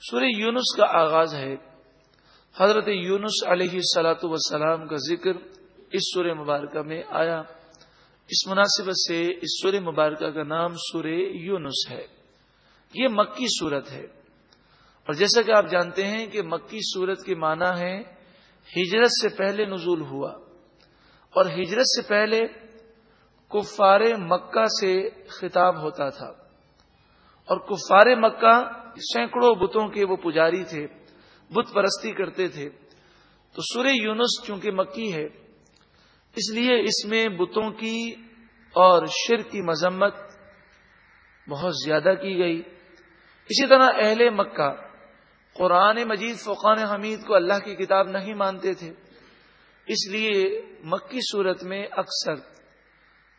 سورہ یونس کا آغاز ہے۔ حضرت یونس علیہ سلاۃ وسلام کا ذکر اس سورہ مبارکہ میں آیا۔ اس مناسبت سے اس سورہ مبارکہ کا نام سورہ یونس ہے۔ یہ مکی صورت ہے۔ اور جیسا کہ آپ جانتے ہیں کہ مکی صورت کے معنی ہے ہجرت سے پہلے نزول ہوا۔ اور ہجرت سے پہلے کفار مکہ سے خطاب ہوتا تھا۔ اور کفار مکہ سینکڑوں بتوں کے وہ پجاری تھے، بت پرستی کرتے تھے۔ تو سورہ یونس چونکہ مکی ہے، اس لیے اس میں بتوں کی اور شر کی مذمت بہت زیادہ کی گئی۔ اسی طرح اہل مکہ، قرآن مجید فقان حمید کو اللہ کی کتاب نہیں مانتے تھے۔ اس لیے مکی صورت میں اکثر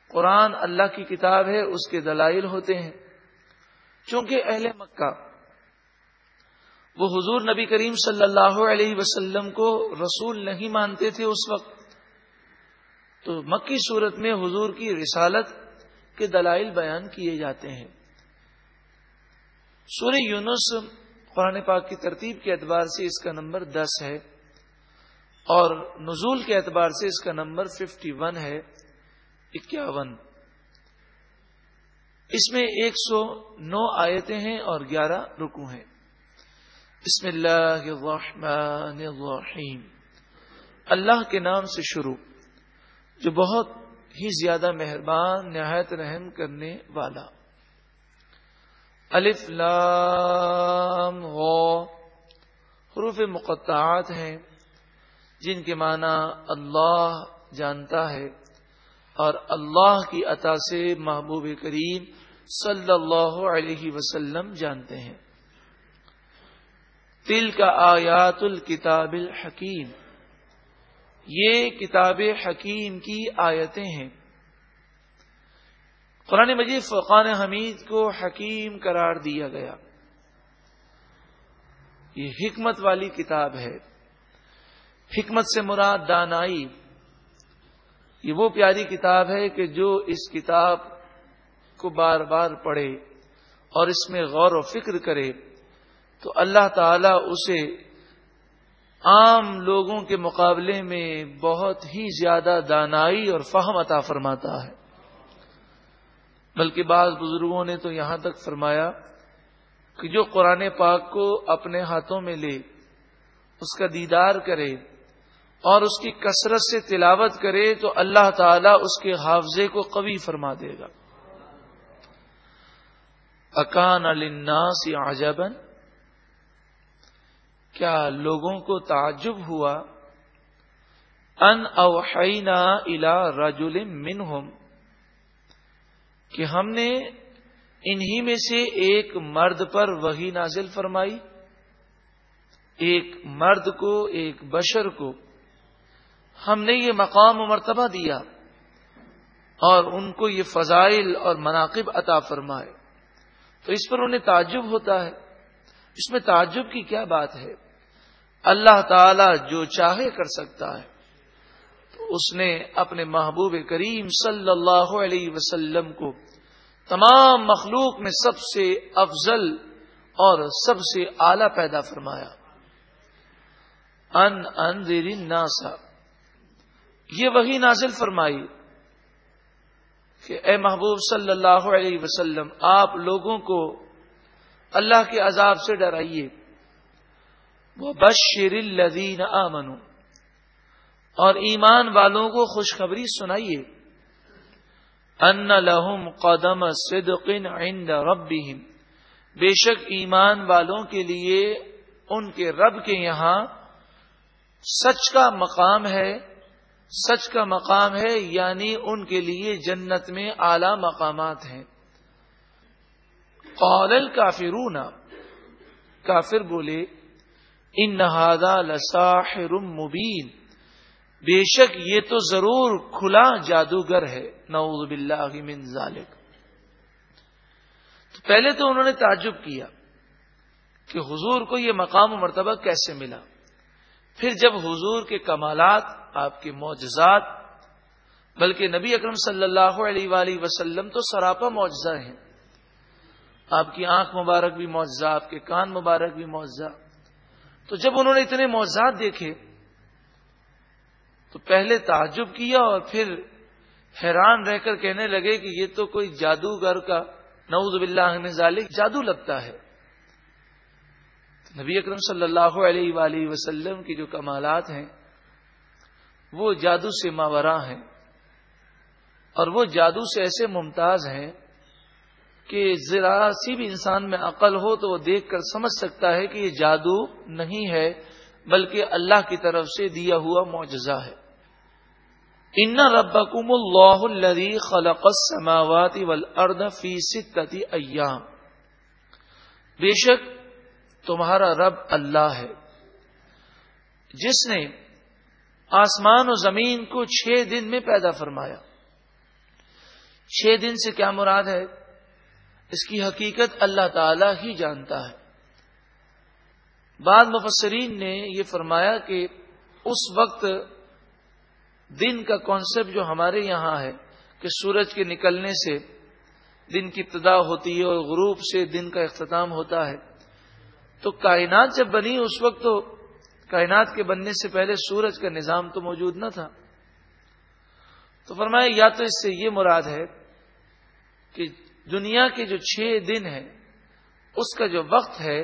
قرآن اللہ کی کتاب ہے، اس کے دلائل ہوتے ہیں۔ چونکہ اہل مکہ وہ حضور نبی کریم صلی اللہ علیہ وسلم کو رسول نہیں مانتے تھے اس وقت۔ تو مکی صورت میں حضور کی رسالت کے دلائل بیان کیے جاتے ہیں۔ سورہ یونس قرآن پاک کی ترتیب کے اعتبار سے اس کا نمبر دس ہے اور نزول کے اعتبار سے اس کا نمبر ففٹی ون ہے، اکیاون۔ اس میں ایک سو نو آیتیں ہیں اور گیارہ رکو ہیں۔ بسم اللہ الرحمن الرحیم۔ اللہ کے نام سے شروع، جو بہت ہی زیادہ مہربان، نہایت رحم کرنے والا۔ الف لام غو حروف مقطعات ہیں، جن کے معنی اللہ جانتا ہے، اور اللہ کی عطا سے محبوب کریم صلی اللہ علیہ وسلم جانتے ہیں۔ تل کا آیات الکتاب الحکیم۔ یہ کتاب حکیم کی آیتیں ہیں۔ قرآن مجید فقان حمید کو حکیم قرار دیا گیا۔ یہ حکمت والی کتاب ہے۔ حکمت سے مراد دانائی۔ یہ وہ پیاری کتاب ہے کہ جو اس کتاب کو بار بار پڑھے اور اس میں غور و فکر کرے۔ تو اللہ تعالی اسے عام لوگوں کے مقابلے میں بہت ہی زیادہ دانائی اور فہم عطا فرماتا ہے۔ بلکہ بعض بزرگوں نے تو یہاں تک فرمایا کہ جو قرآن پاک کو اپنے ہاتھوں میں لے، اس کا دیدار کرے اور اس کی کثرت سے تلاوت کرے تو اللہ تعالیٰ اس کے حافظے کو قوی فرما دے گا۔ اکان الناس عجبن کیا لوگوں کو تعجب ہوا ان اوحینا الا رجل منہم کہ ہم نے انہی میں سے ایک مرد پر وہی نازل فرمائی، ایک مرد کو، ایک بشر کو۔ ہم نے یہ مقام و مرتبہ دیا اور ان کو یہ فضائل اور مناقب عطا فرمائے۔ تو اس پر انہیں تعجب ہوتا ہے۔ اس میں تعجب کی کیا بات ہے؟ اللہ تعالی جو چاہے کر سکتا ہے۔ تو اس نے اپنے محبوب کریم صلی اللہ علیہ وسلم کو تمام مخلوق میں سب سے افضل اور سب سے اعلی پیدا فرمایا۔ ان ان ناسا یہ وہی نازل فرمائی کہ اے محبوب صلی اللہ علیہ وسلم، آپ لوگوں کو اللہ کے عذاب سے ڈرائیے۔ وہ بشر الدین آمنو اور ایمان والوں کو خوشخبری سنائیے۔ ان لہم قدم صدق عند ربهم۔ بے شک ایمان والوں کے لیے ان کے رب کے یہاں سچ کا مقام ہے۔ سچ کا مقام ہے یعنی ان کے لیے جنت میں اعلی مقامات ہیں۔ قال الکافرون کافر بولے، ان نہادا لساحر مبین، بے شک یہ تو ضرور کھلا جادوگر ہے، نعوذ باللہ من ذالک۔ تو پہلے تو انہوں نے تعجب کیا کہ حضور کو یہ مقام و مرتبہ کیسے ملا۔ پھر جب حضور کے کمالات، آپ کے معجزات، بلکہ نبی اکرم صلی اللہ علیہ وآلہ وسلم تو سراپا معجزہ ہیں۔ آپ کی آنکھ مبارک بھی معاوضہ آپ کے کان مبارک بھی معاوضہ تو جب انہوں نے اتنے معاوضات دیکھے، تو پہلے تعجب کیا اور پھر حیران رہ کر کہنے لگے کہ یہ تو کوئی جادوگر کا، نعوذ باللہ ذالک، جادو لگتا ہے۔ نبی اکرم صلی اللہ علیہ وآلہ وسلم کی جو کمالات ہیں، وہ جادو سے ماورا ہیں اور وہ جادو سے ایسے ممتاز ہیں کہ ذرا سی بھی انسان میں عقل ہو تو وہ دیکھ کر سمجھ سکتا ہے کہ یہ جادو نہیں ہے، بلکہ اللہ کی طرف سے دیا ہوا معجزہ ہے۔ ان ربکم اللہ الذی خلق السماوات والارض فی ستتی ایام۔ بے شک تمہارا رب اللہ ہے۔ جس نے آسمان و زمین کو چھ دن میں پیدا فرمایا۔ چھ دن سے کیا مراد ہے؟ اس کی حقیقت اللہ تعالی ہی جانتا ہے۔ بعد مفسرین نے یہ فرمایا کہ اس وقت دن کا کانسیپٹ جو ہمارے یہاں ہے کہ سورج کے نکلنے سے دن کی ابتدا ہوتی ہے اور غروب سے دن کا اختتام ہوتا ہے۔ تو کائنات جب بنی اس وقت تو کائنات کے بننے سے پہلے سورج کا نظام تو موجود نہ تھا۔ تو فرمایا یا تو اس سے یہ مراد ہے کہ دنیا کے جو چھ دن ہیں، اس کا جو وقت ہے،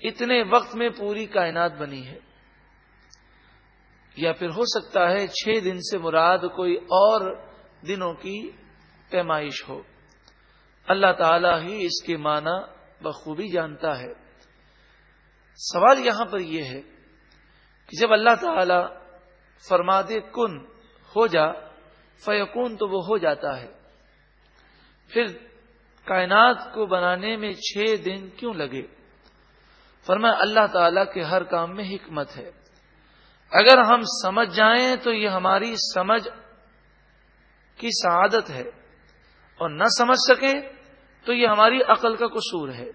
اتنے وقت میں پوری کائنات بنی ہے۔ یا پھر ہو سکتا ہے چھ دن سے مراد کوئی اور دنوں کی پیمائش ہو۔ اللہ تعالی ہی اس کے معنی بخوبی جانتا ہے۔ سوال یہاں پر یہ ہے کہ جب اللہ تعالی فرما دے کن ہو جا فیقون تو وہ ہو جاتا ہے۔ پھر کائنات کو بنانے میں چھ دن کیوں لگے؟ فرما اللہ تعالی کے ہر کام میں حکمت ہے۔ اگر ہم سمجھ جائیں تو یہ ہماری سمجھ کی سعادت ہے۔ اور نہ سمجھ سکیں تو یہ ہماری عقل کا قصور ہے۔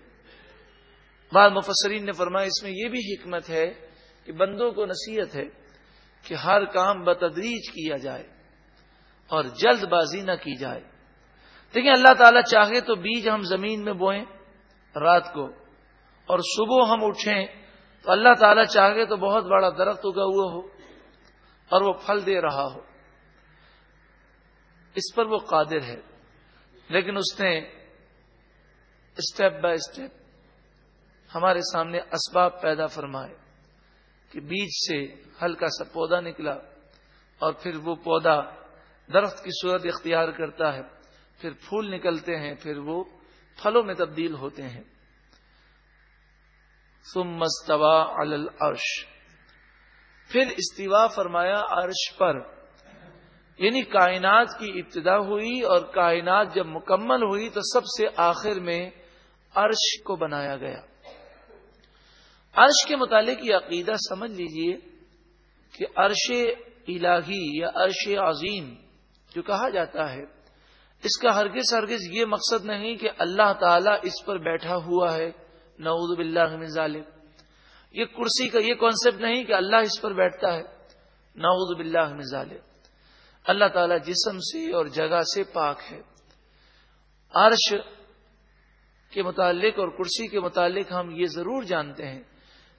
بعض مفسرین نے فرمایا، اس میں یہ بھی حکمت ہے کہ بندوں کو نصیحت ہے کہ ہر کام بتدریج کیا جائے اور جلد بازی نہ کی جائے۔ دیکھیں اللہ تعالیٰ چاہے تو بیج ہم زمین میں بوئیں رات کو اور صبح ہم اٹھیں تو اللہ تعالیٰ چاہے تو بہت بڑا درخت اگا ہوا ہو اور وہ پھل دے رہا ہو۔ اس پر وہ قادر ہے۔ لیکن اس نے اسٹیپ بائی اسٹیپ ہمارے سامنے اسباب پیدا فرمائے کہ بیج سے ہلکا سا پودا نکلا اور پھر وہ پودا درخت کی صورت اختیار کرتا ہے۔ پھر پھول نکلتے ہیں، پھر وہ پھلوں میں تبدیل ہوتے ہیں۔ مستوا العرش۔ پھر استوا فرمایا عرش پر۔ یعنی کائنات کی ابتدا ہوئی اور کائنات جب مکمل ہوئی تو سب سے آخر میں عرش کو بنایا گیا۔ عرش کے متعلق یہ عقیدہ سمجھ لیجیے کہ عرش الہی یا عرش عظیم جو کہا جاتا ہے اس کا ہرگز ہرگز یہ مقصد نہیں کہ اللہ تعالیٰ اس پر بیٹھا ہوا ہے۔ نعوذ باللہ من ظالم یہ کرسی کا یہ کانسیپٹ نہیں کہ اللہ اس پر بیٹھتا ہے۔ نعوذ باللہ من ظالم اللہ تعالیٰ جسم سے اور جگہ سے پاک ہے۔ عرش کے متعلق اور کرسی کے متعلق ہم یہ ضرور جانتے ہیں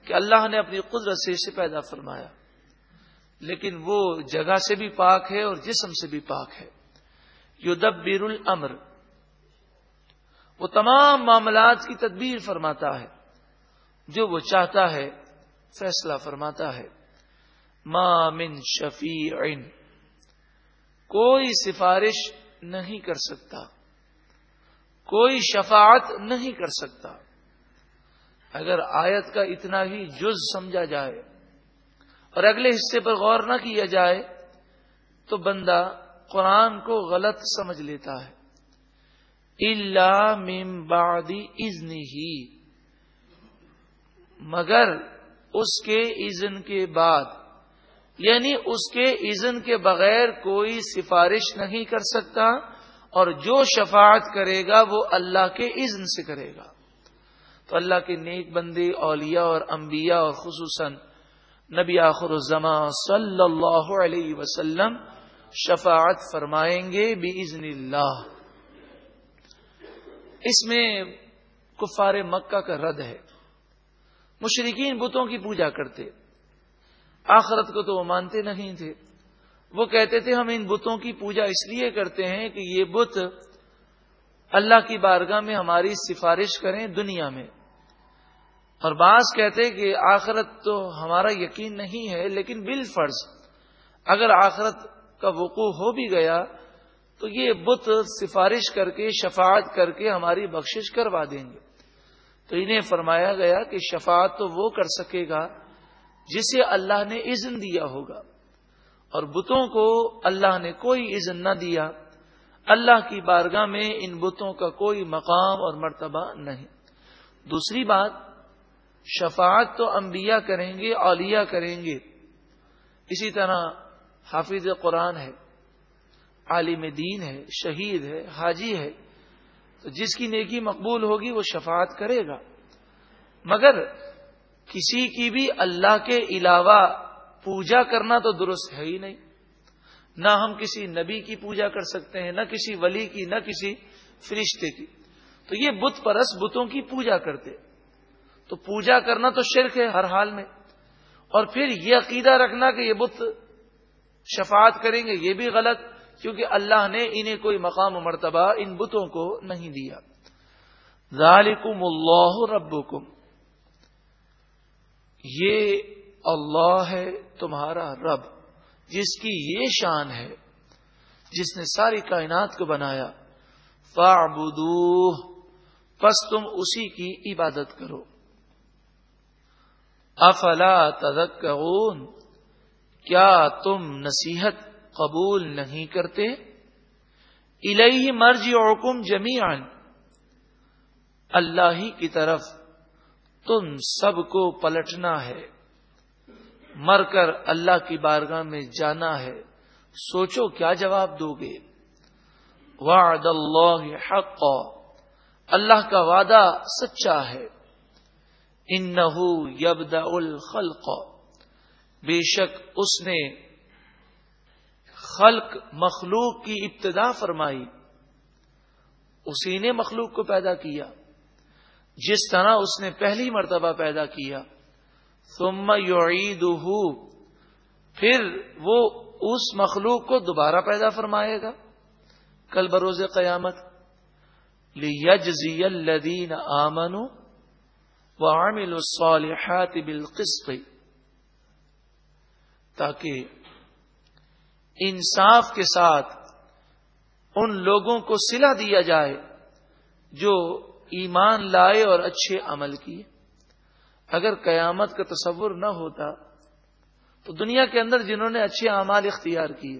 کہ اللہ نے اپنی قدرت سے اسے پیدا فرمایا۔ لیکن وہ جگہ سے بھی پاک ہے اور جسم سے بھی پاک ہے۔ یو دبیر الامر۔ وہ تمام معاملات کی تدبیر فرماتا ہے۔ جو وہ چاہتا ہے، فیصلہ فرماتا ہے۔ ما من شفیع۔ کوئی سفارش نہیں کر سکتا۔ کوئی شفاعت نہیں کر سکتا۔ اگر آیت کا اتنا ہی جز سمجھا جائے اور اگلے حصے پر غور نہ کیا جائے، تو بندہ قرآن کو غلط سمجھ لیتا ہے۔ اللہ ممبادی ازن ہی مگر اس کے اذن کے بعد یعنی اس کے اذن کے بغیر کوئی سفارش نہیں کر سکتا، اور جو شفاعت کرے گا وہ اللہ کے اذن سے کرے گا۔ تو اللہ کے نیک بندے، اولیاء اور انبیاء اور خصوصاً نبی آخر الزما صلی اللہ علیہ وسلم شفاعت فرمائیں گے اللہ۔ اس میں کفار مکہ کا رد ہے۔ مشرقین بتوں کی پوجا کرتے۔ آخرت کو تو وہ مانتے نہیں تھے۔ وہ کہتے تھے، ہم ان بتوں کی پوجا اس لیے کرتے ہیں کہ یہ بت اللہ کی بارگاہ میں ہماری سفارش کریں دنیا میں۔ اور بعض کہتے کہ آخرت تو ہمارا یقین نہیں ہے، لیکن بال فرض اگر آخرت کا وقوع ہو بھی گیا تو یہ بت سفارش کر کے، شفاعت کر کے ہماری بخشش کروا دیں گے۔ تو انہیں فرمایا گیا کہ شفاعت تو وہ کر سکے گا جسے اللہ نے اذن دیا ہوگا۔ اور بتوں کو اللہ نے کوئی اذن نہ دیا۔ اللہ کی بارگاہ میں ان بتوں کا کوئی مقام اور مرتبہ نہیں۔ دوسری بات، شفاعت تو انبیاء کریں گے، اولیاء کریں گے۔ اسی طرح حافظ قرآن ہے، عالم دین ہے، شہید ہے، حاجی ہے۔ تو جس کی نیکی مقبول ہوگی وہ شفاعت کرے گا۔ مگر کسی کی بھی اللہ کے علاوہ پوجا کرنا تو درست ہے ہی نہیں۔ نہ ہم کسی نبی کی پوجا کر سکتے ہیں، نہ کسی ولی کی، نہ کسی فرشتے کی۔ تو یہ بت پرس بتوں کی پوجا کرتے۔ تو پوجا کرنا تو شرک ہے ہر حال میں۔ اور پھر یہ عقیدہ رکھنا کہ یہ بت شفاعت کریں گے، یہ بھی غلط، کیونکہ اللہ نے انہیں کوئی مقام و مرتبہ ان بتوں کو نہیں دیا۔ ذالکم اللہ ربکم۔ یہ اللہ ہے تمہارا رب، جس کی یہ شان ہے، جس نے ساری کائنات کو بنایا۔ فاعبدوہ، پس تم اسی کی عبادت کرو۔ افلا تذکرون؟ کیا تم نصیحت قبول نہیں کرتے؟ الہی مرجی حکم جمی اللہ ہی کی طرف تم سب کو پلٹنا ہے۔ مر کر اللہ کی بارگاہ میں جانا ہے۔ سوچو کیا جواب دو گے وعد اللہ حق اللہ کا وعدہ سچا ہے۔ ان یبدا الخلق بے شک اس نے خلق مخلوق کی ابتدا فرمائی، اسی نے مخلوق کو پیدا کیا، جس طرح اس نے پہلی مرتبہ پیدا کیا، ثم یعیدہ پھر وہ اس مخلوق کو دوبارہ پیدا فرمائے گا کل بروز قیامت، لیجزی الذین آمنوا وعملوا الصالحات بالقسط۔ تاکہ انصاف کے ساتھ ان لوگوں کو سلا دیا جائے جو ایمان لائے اور اچھے عمل کیے۔ اگر قیامت کا تصور نہ ہوتا تو دنیا کے اندر جنہوں نے اچھے اعمال اختیار کیے،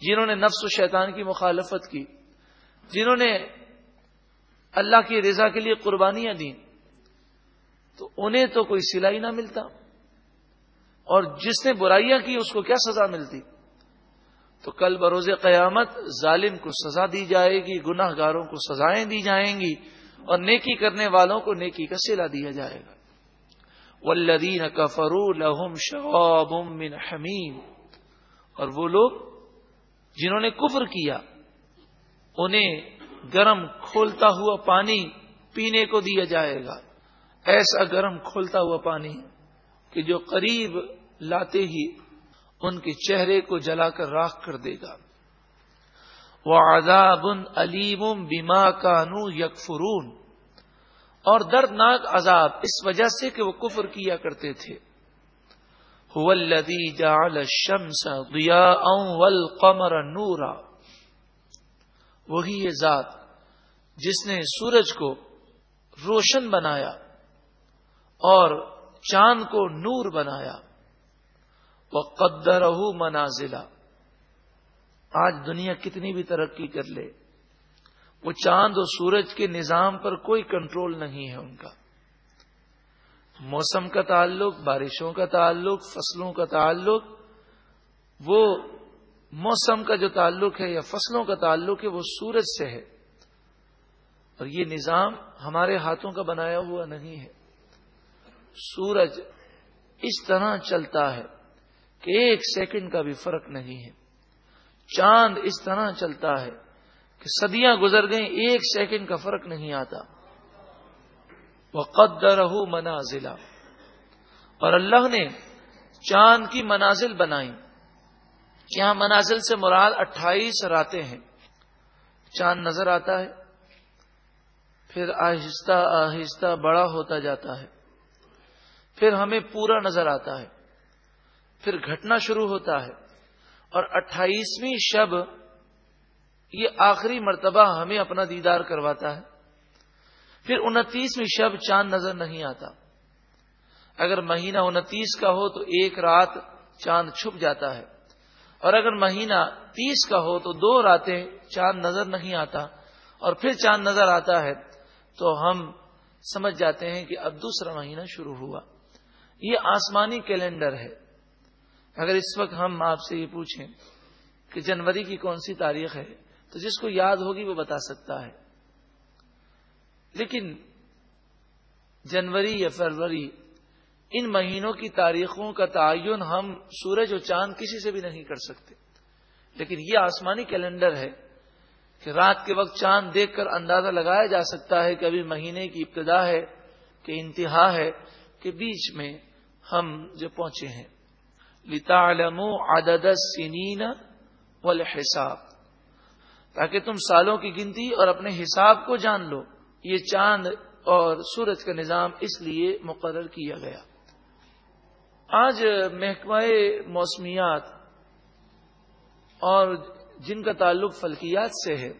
جنہوں نے نفس و شیطان کی مخالفت کی، جنہوں نے اللہ کی رضا کے لیے قربانیاں دیں، تو انہیں تو کوئی سلائی نہ ملتا۔ اور جس نے برائیاں کی اس کو کیا سزا ملتی؟ تو کل بروز قیامت ظالم کو سزا دی جائے گی گناہ گاروں کو سزائیں دی جائیں گی اور نیکی کرنے والوں کو نیکی کا سلا دیا جائے گا۔ والذین کفروا لهم شواب من حمیم اور وہ لوگ جنہوں نے کفر کیا، انہیں گرم کھولتا ہوا پانی پینے کو دیا جائے گا۔ ایسا گرم کھولتا ہوا پانی کہ جو قریب لاتے ہی ان کے چہرے کو جلا کر راکھ کر دے گا۔ وہ عذاب علیم بیما کانو یکفرون اور دردناک عذاب اس وجہ سے کہ وہ کفر کیا کرتے تھے۔ نورا۔ وہی یہ ذات جس نے سورج کو روشن بنایا اور چاند کو نور بنایا۔ وہ قدر منازلہ آج دنیا کتنی بھی ترقی کر لے۔ وہ چاند اور سورج کے نظام پر کوئی کنٹرول نہیں ہے ان کا۔ موسم کا تعلق، بارشوں کا تعلق، فصلوں کا تعلق۔ وہ موسم کا جو تعلق ہے یا فصلوں کا تعلق ہے، وہ سورج سے ہے۔ اور یہ نظام ہمارے ہاتھوں کا بنایا ہوا نہیں ہے۔ سورج اس طرح چلتا ہے کہ ایک سیکنڈ کا بھی فرق نہیں ہے۔ چاند اس طرح چلتا ہے کہ صدیاں گزر گئیں، ایک سیکنڈ کا فرق نہیں آتا۔ وہ قدر منازلہ اور اللہ نے چاند کی منازل بنائی۔ یہاں منازل سے مراد اٹھائیس راتیں ہیں؟ چاند نظر آتا ہے، پھر آہستہ آہستہ بڑا ہوتا جاتا ہے۔ پھر ہمیں پورا نظر آتا ہے۔ پھر گھٹنا شروع ہوتا ہے۔ اور اٹھائیسویں شب یہ آخری مرتبہ ہمیں اپنا دیدار کرواتا ہے۔ پھر انتیسویں شب چاند نظر نہیں آتا۔ اگر مہینہ انتیس کا ہو تو ایک رات چاند چھپ جاتا ہے۔ اور اگر مہینہ تیس کا ہو تو دو راتیں چاند نظر نہیں آتا۔ اور پھر چاند نظر آتا ہے تو ہم سمجھ جاتے ہیں کہ اب دوسرا مہینہ شروع ہوا۔ یہ آسمانی کیلنڈر ہے۔ اگر اس وقت ہم آپ سے یہ پوچھیں کہ جنوری کی کون سی تاریخ ہے، تو جس کو یاد ہوگی وہ بتا سکتا ہے۔ لیکن جنوری یا فروری، ان مہینوں کی تاریخوں کا تعین ہم سورج اور چاند کسی سے بھی نہیں کر سکتے۔ لیکن یہ آسمانی کیلنڈر ہے کہ رات کے وقت چاند دیکھ کر اندازہ لگایا جا سکتا ہے کہ ابھی مہینے کی ابتدا ہے، کہ انتہا ہے، کہ بیچ میں ہم جو پہنچے ہیں۔ لتا عدد سنین والحساب۔ تاکہ تم سالوں کی گنتی اور اپنے حساب کو جان لو۔ یہ چاند اور سورج کا نظام اس لیے مقرر کیا گیا۔ آج محکمہ موسمیات اور جن کا تعلق فلکیات سے ہے،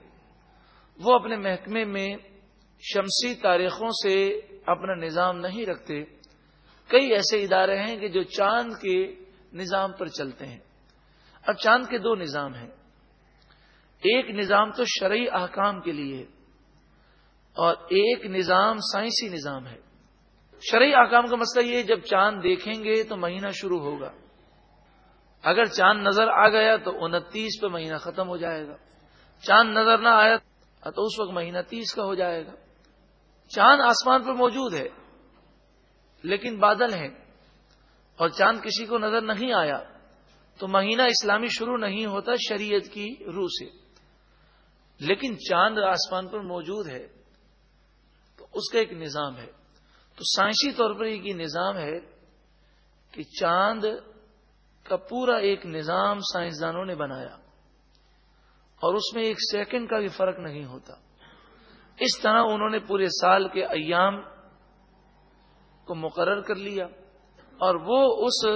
وہ اپنے محکمے میں شمسی تاریخوں سے اپنا نظام نہیں رکھتے۔ کئی ایسے ادارے ہیں کہ جو چاند کے نظام پر چلتے ہیں۔ اب چاند کے دو نظام ہیں۔ ایک نظام تو شرعی احکام کے لیے اور ایک نظام سائنسی نظام ہے۔ شرعی احکام کا مسئلہ یہ جب چاند دیکھیں گے تو مہینہ شروع ہوگا۔ اگر چاند نظر آ گیا تو انتیس پہ مہینہ ختم ہو جائے گا۔ چاند نظر نہ آیا تو اس وقت مہینہ تیس کا ہو جائے گا۔ چاند آسمان پہ موجود ہے۔ لیکن بادل ہیں اور چاند کسی کو نظر نہیں آیا تو مہینہ اسلامی شروع نہیں ہوتا شریعت کی روح سے۔ لیکن چاند آسمان پر موجود ہے تو اس کا ایک نظام ہے۔ تو سائنسی طور پر یہ نظام ہے کہ چاند کا پورا ایک نظام سائنسدانوں نے بنایا اور اس میں ایک سیکنڈ کا بھی فرق نہیں ہوتا۔ اس طرح انہوں نے پورے سال کے ایام کو مقرر کر لیا اور وہ اس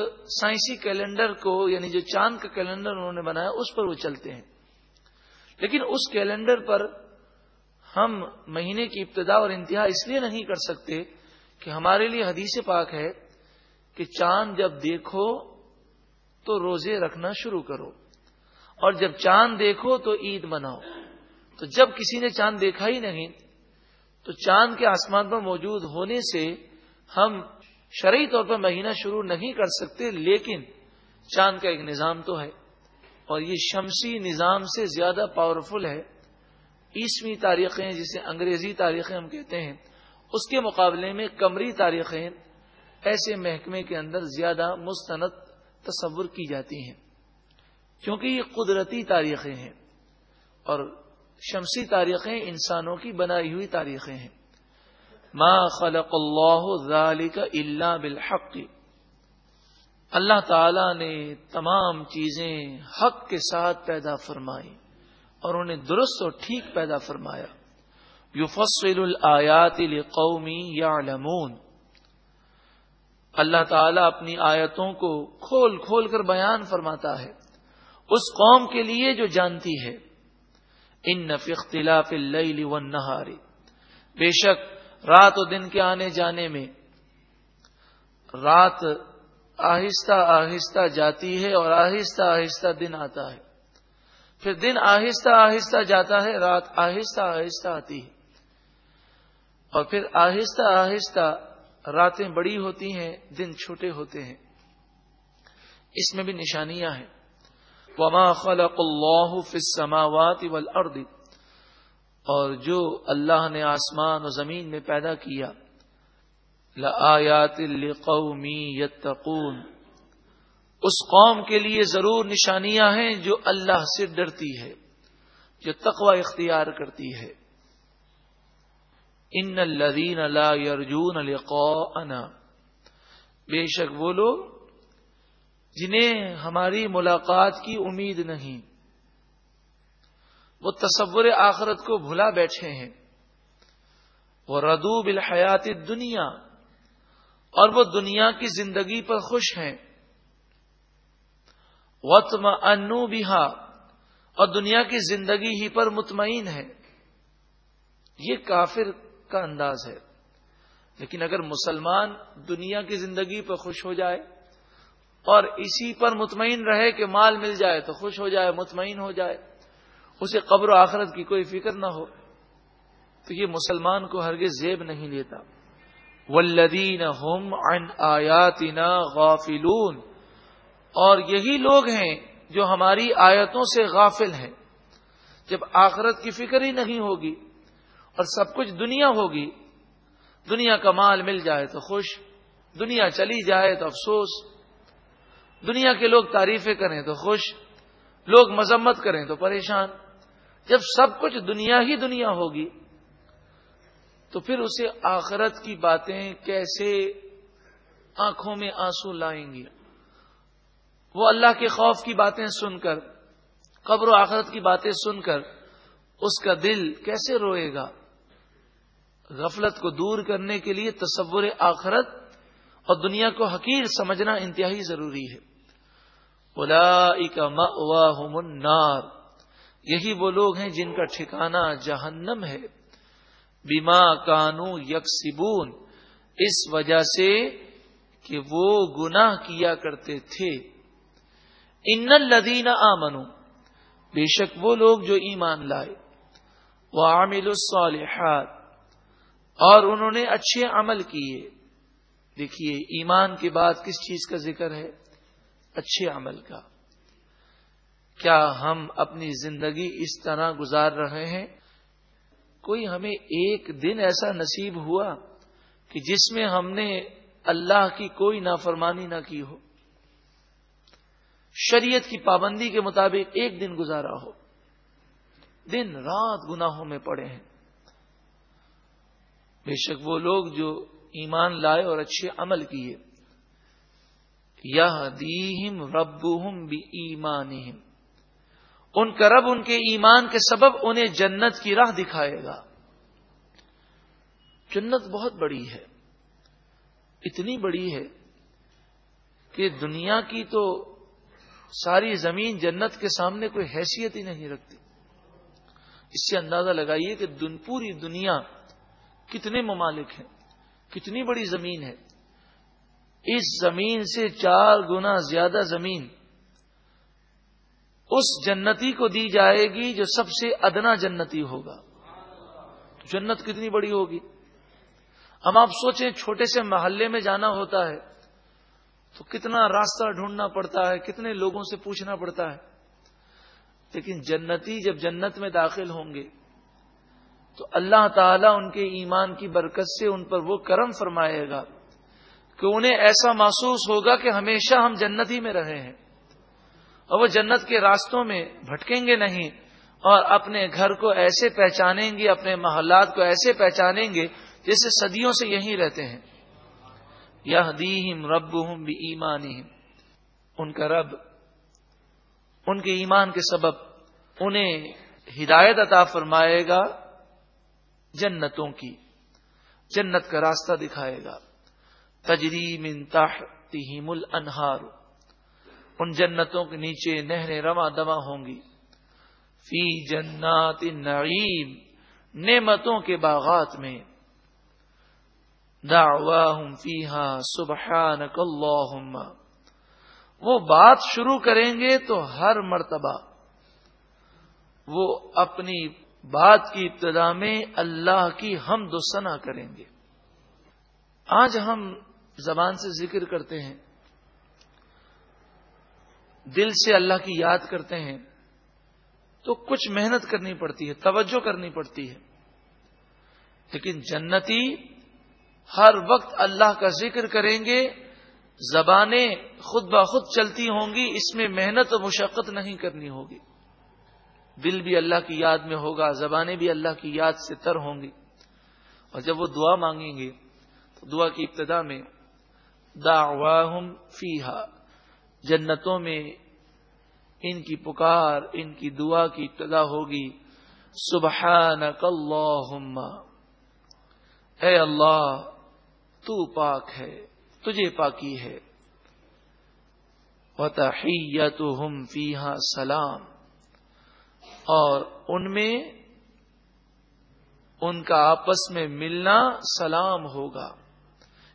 سائنسی کیلنڈر کو یعنی جو چاند کا کیلنڈر انہوں نے بنایا، اس پر وہ چلتے ہیں۔ لیکن اس کیلنڈر پر ہم مہینے کی ابتدا اور انتہا اس لیے نہیں کر سکتے کہ ہمارے لیے حدیث پاک ہے کہ چاند جب دیکھو تو روزے رکھنا شروع کرو اور جب چاند دیکھو تو عید مناؤ۔ تو جب کسی نے چاند دیکھا ہی نہیں تو چاند کے آسمان پر موجود ہونے سے ہم شرعی طور پر مہینہ شروع نہیں کر سکتے، لیکن چاند کا ایک نظام تو ہے۔ اور یہ شمسی نظام سے زیادہ پاورفل ہے۔ عیسویں تاریخیں جسے انگریزی تاریخیں ہم کہتے ہیں، اس کے مقابلے میں کمری تاریخیں ایسے محکمے کے اندر زیادہ مستند تصور کی جاتی ہیں۔ کیونکہ یہ قدرتی تاریخیں ہیں اور شمسی تاریخیں انسانوں کی بنائی ہوئی تاریخیں ہیں۔ ما خلق اللہ ذالک الا بالحق۔ اللہ تعالی نے تمام چیزیں حق کے ساتھ پیدا فرمائی اور انہیں درست اور ٹھیک پیدا فرمایا۔ یفصل الآیات لقومی یعلمون۔ اللہ تعالیٰ اپنی آیتوں کو کھول کھول کر بیان فرماتا ہے۔ اس قوم کے لیے جو جانتی ہے۔ ان نف اختلاف اللیل والنہار۔ بے شک رات و دن کے آنے جانے میں رات آہستہ آہستہ جاتی ہے اور آہستہ آہستہ دن آتا ہے۔ پھر دن آہستہ آہستہ جاتا ہے، رات آہستہ آہستہ آتی ہے۔ اور پھر آہستہ آہستہ راتیں بڑی ہوتی ہیں، دن چھوٹے ہوتے ہیں۔ اس میں بھی نشانیاں ہیں۔ وما خلق اللہ فی السماوات والارض اور جو اللہ نے آسمان و زمین میں پیدا کیا، لآیات لقومی یتقون۔ اس قوم کے لیے ضرور نشانیاں ہیں جو اللہ سے ڈرتی ہے، جو تقوی اختیار کرتی ہے۔ ان الذین لا یرجون لقاءنا۔ بے شک وہ لوگ جنہیں ہماری ملاقات کی امید نہیں۔ وہ تصور آخرت کو بھلا بیٹھے ہیں۔ وہ ردو بالحیات دنیا اور وہ دنیا کی زندگی پر خوش ہیں۔ وطم انو بہا اور دنیا کی زندگی ہی پر مطمئن ہے یہ کافر کا انداز ہے۔ لیکن اگر مسلمان دنیا کی زندگی پر خوش ہو جائے اور اسی پر مطمئن رہے کہ مال مل جائے تو خوش ہو جائے، مطمئن ہو جائے۔ اسے قبر و آخرت کی کوئی فکر نہ ہو۔ تو یہ مسلمان کو ہرگز زیب نہیں لیتا۔ ولدین ہوم ان آیاتنا غافلون۔ اور یہی لوگ ہیں جو ہماری آیتوں سے غافل ہیں۔ جب آخرت کی فکر ہی نہیں ہوگی اور سب کچھ دنیا ہوگی، دنیا کا مال مل جائے تو خوش، دنیا چلی جائے تو افسوس، دنیا کے لوگ تعریفیں کریں تو خوش، لوگ مذمت کریں تو پریشان۔ جب سب کچھ دنیا ہی دنیا ہوگی، تو پھر اسے آخرت کی باتیں کیسے آنکھوں میں آنسو لائیں گی؟ وہ اللہ کے خوف کی باتیں سن کر، قبر و آخرت کی باتیں سن کر، اس کا دل کیسے روئے گا؟ غفلت کو دور کرنے کے لیے تصور آخرت اور دنیا کو حقیر سمجھنا انتہائی ضروری ہے۔ النار۔ یہی وہ لوگ ہیں جن کا ٹھکانہ جہنم ہے۔ بیما کانو یکسبون، اس وجہ سے کہ وہ گناہ کیا کرتے تھے۔ ان الدین آمنو بے شک وہ لوگ جو ایمان لائے۔ وہ عامل الصالحات، اور انہوں نے اچھے عمل کیے۔ دیکھیے، ایمان کے بعد کس چیز کا ذکر ہے؟ اچھے عمل کا۔ کیا ہم اپنی زندگی اس طرح گزار رہے ہیں؟ کوئی ہمیں ایک دن ایسا نصیب ہوا کہ جس میں ہم نے اللہ کی کوئی نافرمانی نہ کی ہو؟ شریعت کی پابندی کے مطابق ایک دن گزارا ہو۔ دن رات گناہوں میں پڑے ہیں۔ بے شک وہ لوگ جو ایمان لائے اور اچھے عمل کیے۔ یہ دیم رب بھی ایمان ان کا رب ان کے ایمان کے سبب انہیں جنت کی راہ دکھائے گا۔ جنت بہت بڑی ہے۔ اتنی بڑی ہے کہ دنیا کی تو ساری زمین جنت کے سامنے کوئی حیثیت ہی نہیں رکھتی۔ اس سے اندازہ لگائیے کہ دن پوری دنیا کتنے ممالک ہیں، کتنی بڑی زمین ہے۔ اس زمین سے چار گنا زیادہ زمین اس جنتی کو دی جائے گی جو سب سے ادنا جنتی ہوگا۔ جنت کتنی بڑی ہوگی۔ ہم آپ سوچیں چھوٹے سے محلے میں جانا ہوتا ہے تو کتنا راستہ ڈھونڈنا پڑتا ہے، کتنے لوگوں سے پوچھنا پڑتا ہے۔ لیکن جنتی جب جنت میں داخل ہوں گے تو اللہ تعالیٰ ان کے ایمان کی برکت سے ان پر وہ کرم فرمائے گا کہ انہیں ایسا محسوس ہوگا کہ ہمیشہ ہم جنت ہی میں رہے ہیں۔ اور وہ جنت کے راستوں میں بھٹکیں گے نہیں اور اپنے گھر کو ایسے پہچانیں گے، اپنے محلات کو ایسے پہچانیں گے جیسے صدیوں سے یہیں رہتے ہیں۔ یہ دیم رب ان کا رب، ان کے ایمان کے سبب انہیں ہدایت عطا فرمائے گا جنتوں کی، جنت کا راستہ دکھائے گا۔ تجریم تحتہم الانہار۔ ان جنتوں کے نیچے نہریں رواں دما ہوں گی۔ فی جنات النعیم، نعمتوں کے باغات میں۔ دعواہم فیہا سبحانک اللہم وہ بات شروع کریں گے تو ہر مرتبہ۔ وہ اپنی بات کی ابتدا میں اللہ کی ہم دو سنا کریں گے۔ آج ہم زبان سے ذکر کرتے ہیں۔ دل سے اللہ کی یاد کرتے ہیں تو کچھ محنت کرنی پڑتی ہے، توجہ کرنی پڑتی ہے۔ لیکن جنتی ہر وقت اللہ کا ذکر کریں گے، زبانیں خود بخود چلتی ہوں گی، اس میں محنت و مشقت نہیں کرنی ہوگی۔ دل بھی اللہ کی یاد میں ہوگا، زبانیں بھی اللہ کی یاد سے تر ہوں گی۔ اور جب وہ دعا مانگیں گے تو دعا کی ابتدا میں دعواہم فیہا۔ جنتوں میں ان کی پکار، ان کی دعا کی ابتدا ہوگی۔ سبحانک اللہم۔ اے اللہ، تو پاک ہے، تجھے پاکی ہے۔ وَتَحِيَّتُهُمْ فِيهَا سلام۔ اور ان میں، ان کا آپس میں ملنا سلام ہوگا۔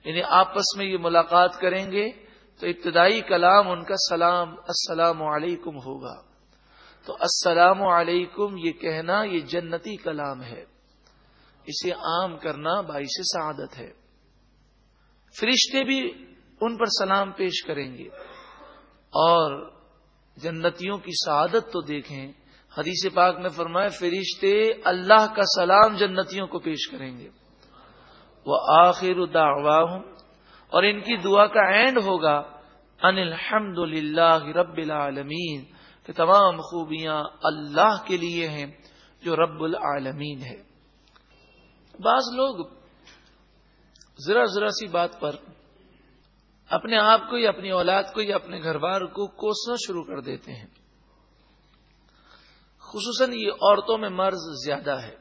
یعنی آپس میں یہ ملاقات کریں گے۔ تو ابتدائی کلام ان کا سلام، السلام علیکم ہوگا۔ تو السلام علیکم یہ کہنا یہ جنتی کلام ہے۔ اسے عام کرنا باعث سعادت ہے۔ فرشتے بھی ان پر سلام پیش کریں گے۔ اور جنتیوں کی سعادت تو دیکھیں۔ حدیث پاک نے فرمایا، فرشتے اللہ کا سلام جنتیوں کو پیش کریں گے۔ وہ آخر دعواہم، اور ان کی دعا کا اینڈ ہوگا۔ ان الحمد للہ رب العالمین کہ تمام خوبیاں اللہ کے لیے ہیں جو رب العالمین ہے۔ بعض لوگ ذرا ذرا سی بات پر اپنے آپ کو یا اپنی اولاد کو یا اپنے گھر بار کو کوسنا شروع کر دیتے ہیں۔ خصوصاً یہ عورتوں میں مرض زیادہ ہے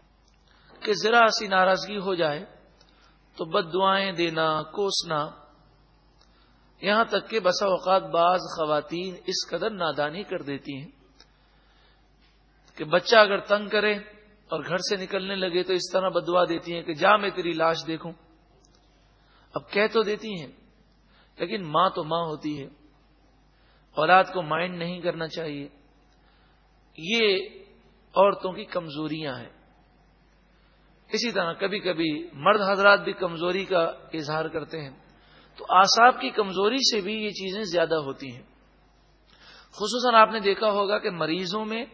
کہ ذرا سی ناراضگی ہو جائے تو بد دعائیں دینا، کوسنا یہاں تک کہ بسا اوقات بعض خواتین اس قدر نادانی کر دیتی ہیں کہ بچہ اگر تنگ کرے اور گھر سے نکلنے لگے تو اس طرح بدوا دیتی ہیں کہ جا میں تیری لاش دیکھوں۔ اب کہہ تو دیتی ہیں، لیکن ماں تو ماں ہوتی ہے۔ اولاد کو مائنڈ نہیں کرنا چاہیے۔ یہ عورتوں کی کمزوریاں ہیں۔ اسی طرح کبھی کبھی مرد حضرات بھی کمزوری کا اظہار کرتے ہیں۔ تو آساب کی کمزوری سے بھی یہ چیزیں زیادہ ہوتی ہیں۔ خصوصاً آپ نے دیکھا ہوگا کہ مریضوں میں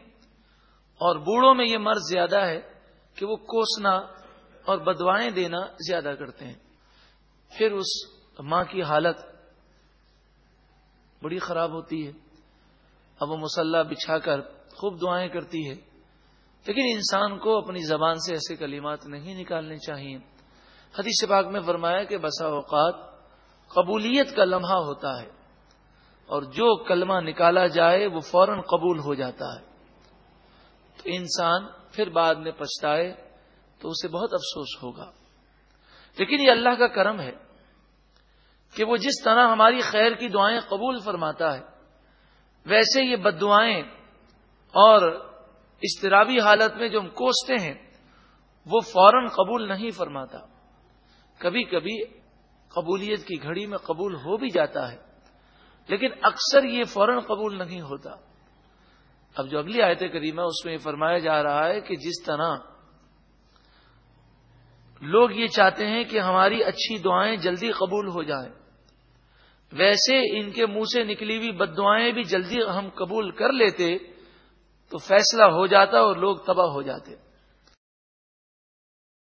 اور بوڑھوں میں یہ مرض زیادہ ہے کہ وہ کوسنا اور بدوائیں دینا زیادہ کرتے ہیں۔ پھر اس ماں کی حالت بڑی خراب ہوتی ہے۔ اب وہ مسلح بچھا کر خوب دعائیں کرتی ہے۔ لیکن انسان کو اپنی زبان سے ایسے کلمات نہیں نکالنے چاہیے۔ حدیث پاک میں فرمایا کہ بسا اوقات قبولیت کا لمحہ ہوتا ہے اور جو کلمہ نکالا جائے وہ فوراً قبول ہو جاتا ہے۔ تو انسان پھر بعد میں پچھتائے تو اسے بہت افسوس ہوگا۔ لیکن یہ اللہ کا کرم ہے کہ وہ جس طرح ہماری خیر کی دعائیں قبول فرماتا ہے، ویسے یہ بد دعائیں اور استرابی حالت میں جو ہم کوستے ہیں، وہ فوراً قبول نہیں فرماتا۔ کبھی کبھی قبولیت کی گھڑی میں قبول ہو بھی جاتا ہے، لیکن اکثر یہ فوراً قبول نہیں ہوتا۔ اب جو اگلی آیت کریمہ اس میں یہ فرمایا جا رہا ہے کہ جس طرح لوگ یہ چاہتے ہیں کہ ہماری اچھی دعائیں جلدی قبول ہو جائیں، ویسے ان کے منہ سے نکلی ہوئی بد دعائیں بھی جلدی ہم قبول کر لیتے تو فیصلہ ہو جاتا اور لوگ تباہ ہو جاتے۔